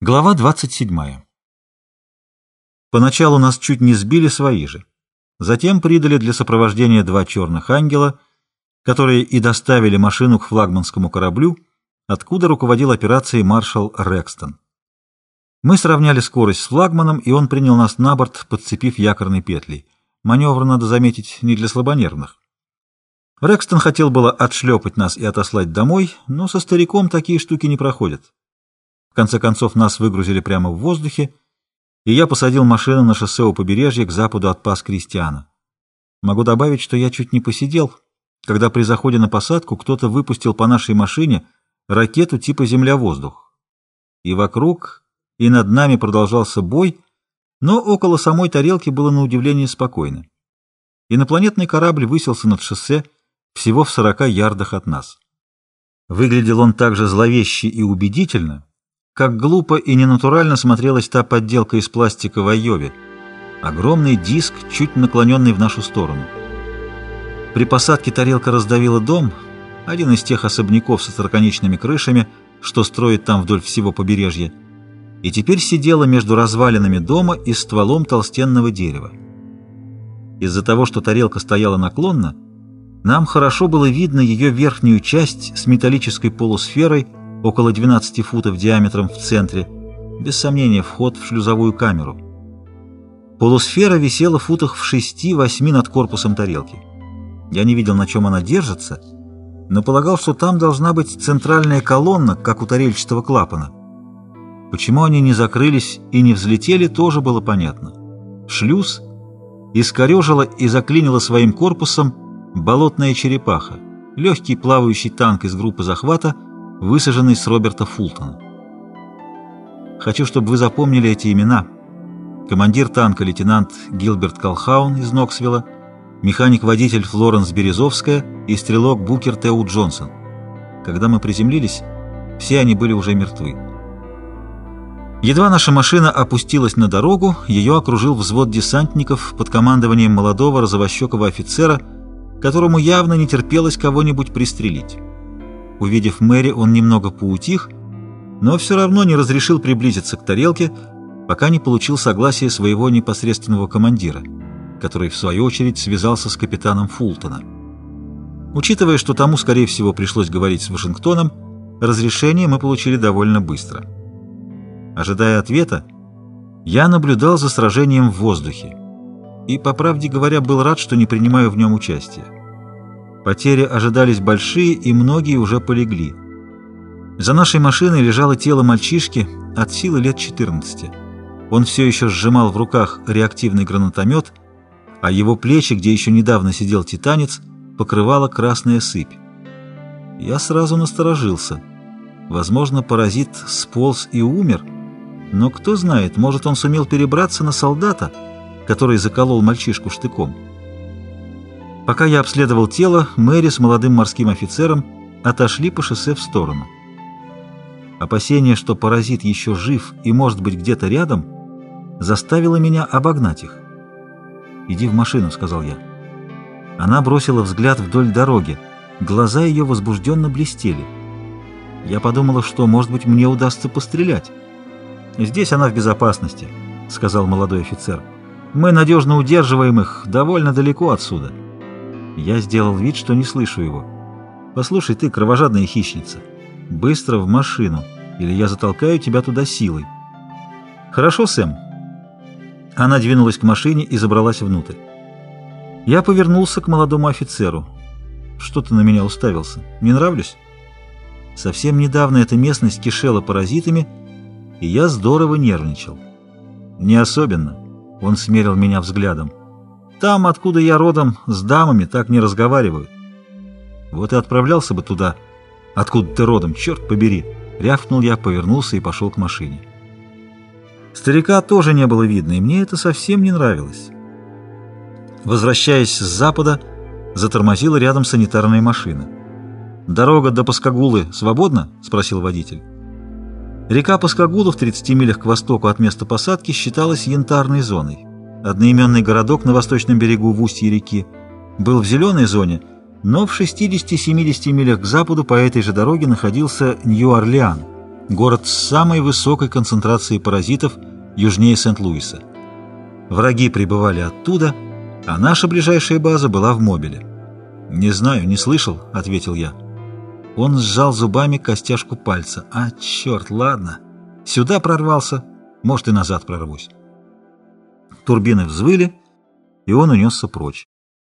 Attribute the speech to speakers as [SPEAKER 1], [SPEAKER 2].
[SPEAKER 1] Глава 27. Поначалу нас чуть не сбили свои же. Затем придали для сопровождения два черных ангела, которые и доставили машину к флагманскому кораблю, откуда руководил операцией маршал Рекстон. Мы сравняли скорость с флагманом, и он принял нас на борт, подцепив якорной петлей. Маневр, надо заметить, не для слабонервных. Рекстон хотел было отшлепать нас и отослать домой, но со стариком такие штуки не проходят. Конце концов нас выгрузили прямо в воздухе, и я посадил машину на шоссе у побережья к западу от пас Кристиана. Могу добавить, что я чуть не посидел, когда при заходе на посадку кто-то выпустил по нашей машине ракету типа «Земля-воздух». И вокруг, и над нами продолжался бой, но около самой тарелки было на удивление спокойно. Инопланетный корабль высился над шоссе всего в сорока ярдах от нас. Выглядел он также зловеще и убедительно, как глупо и ненатурально смотрелась та подделка из пластика в Айове. Огромный диск, чуть наклоненный в нашу сторону. При посадке тарелка раздавила дом, один из тех особняков со сороконечными крышами, что строит там вдоль всего побережья, и теперь сидела между развалинами дома и стволом толстенного дерева. Из-за того, что тарелка стояла наклонно, нам хорошо было видно ее верхнюю часть с металлической полусферой, около 12 футов диаметром в центре, без сомнения вход в шлюзовую камеру. Полусфера висела в футах в 6-8 над корпусом тарелки. Я не видел, на чем она держится, но полагал, что там должна быть центральная колонна, как у тарельчатого клапана. Почему они не закрылись и не взлетели, тоже было понятно. Шлюз искорежила и заклинила своим корпусом болотная черепаха, легкий плавающий танк из группы захвата — высаженный с Роберта Фултона. Хочу, чтобы вы запомнили эти имена. Командир танка лейтенант Гилберт Колхаун из Ноксвилла, механик-водитель Флоренс Березовская и стрелок Букер Теу Джонсон. Когда мы приземлились, все они были уже мертвы. Едва наша машина опустилась на дорогу, ее окружил взвод десантников под командованием молодого розовощекого офицера, которому явно не терпелось кого-нибудь пристрелить. Увидев Мэри, он немного поутих, но все равно не разрешил приблизиться к тарелке, пока не получил согласия своего непосредственного командира, который, в свою очередь, связался с капитаном Фултона. Учитывая, что тому, скорее всего, пришлось говорить с Вашингтоном, разрешение мы получили довольно быстро. Ожидая ответа, я наблюдал за сражением в воздухе и, по правде говоря, был рад, что не принимаю в нем участия. Потери ожидались большие, и многие уже полегли. За нашей машиной лежало тело мальчишки от силы лет 14. Он все еще сжимал в руках реактивный гранатомет, а его плечи, где еще недавно сидел титанец, покрывала красная сыпь. Я сразу насторожился. Возможно, паразит сполз и умер, но кто знает, может, он сумел перебраться на солдата, который заколол мальчишку штыком. Пока я обследовал тело, Мэри с молодым морским офицером отошли по шоссе в сторону. Опасение, что паразит еще жив и может быть где-то рядом, заставило меня обогнать их. «Иди в машину», — сказал я. Она бросила взгляд вдоль дороги. Глаза ее возбужденно блестели. Я подумала, что, может быть, мне удастся пострелять. «Здесь она в безопасности», — сказал молодой офицер. «Мы надежно удерживаем их довольно далеко отсюда». Я сделал вид, что не слышу его. «Послушай ты, кровожадная хищница, быстро в машину, или я затолкаю тебя туда силой». «Хорошо, Сэм?» Она двинулась к машине и забралась внутрь. Я повернулся к молодому офицеру. «Что ты на меня уставился? Не нравлюсь?» Совсем недавно эта местность кишела паразитами, и я здорово нервничал. «Не особенно», — он смерил меня взглядом. Там, откуда я родом, с дамами так не разговаривают. Вот и отправлялся бы туда, откуда ты родом, черт побери. Рявкнул я, повернулся и пошел к машине. Старика тоже не было видно, и мне это совсем не нравилось. Возвращаясь с запада, затормозила рядом санитарная машина. «Дорога до Паскагулы свободна?» — спросил водитель. Река Паскагула в 30 милях к востоку от места посадки считалась янтарной зоной. Одноименный городок на восточном берегу в устье реки был в зеленой зоне, но в 60-70 милях к западу по этой же дороге находился Нью-Орлеан, город с самой высокой концентрацией паразитов южнее Сент-Луиса. Враги прибывали оттуда, а наша ближайшая база была в Мобиле. «Не знаю, не слышал», — ответил я. Он сжал зубами костяшку пальца. «А, черт, ладно. Сюда прорвался, может, и назад прорвусь». Турбины взвыли, и он унесся прочь.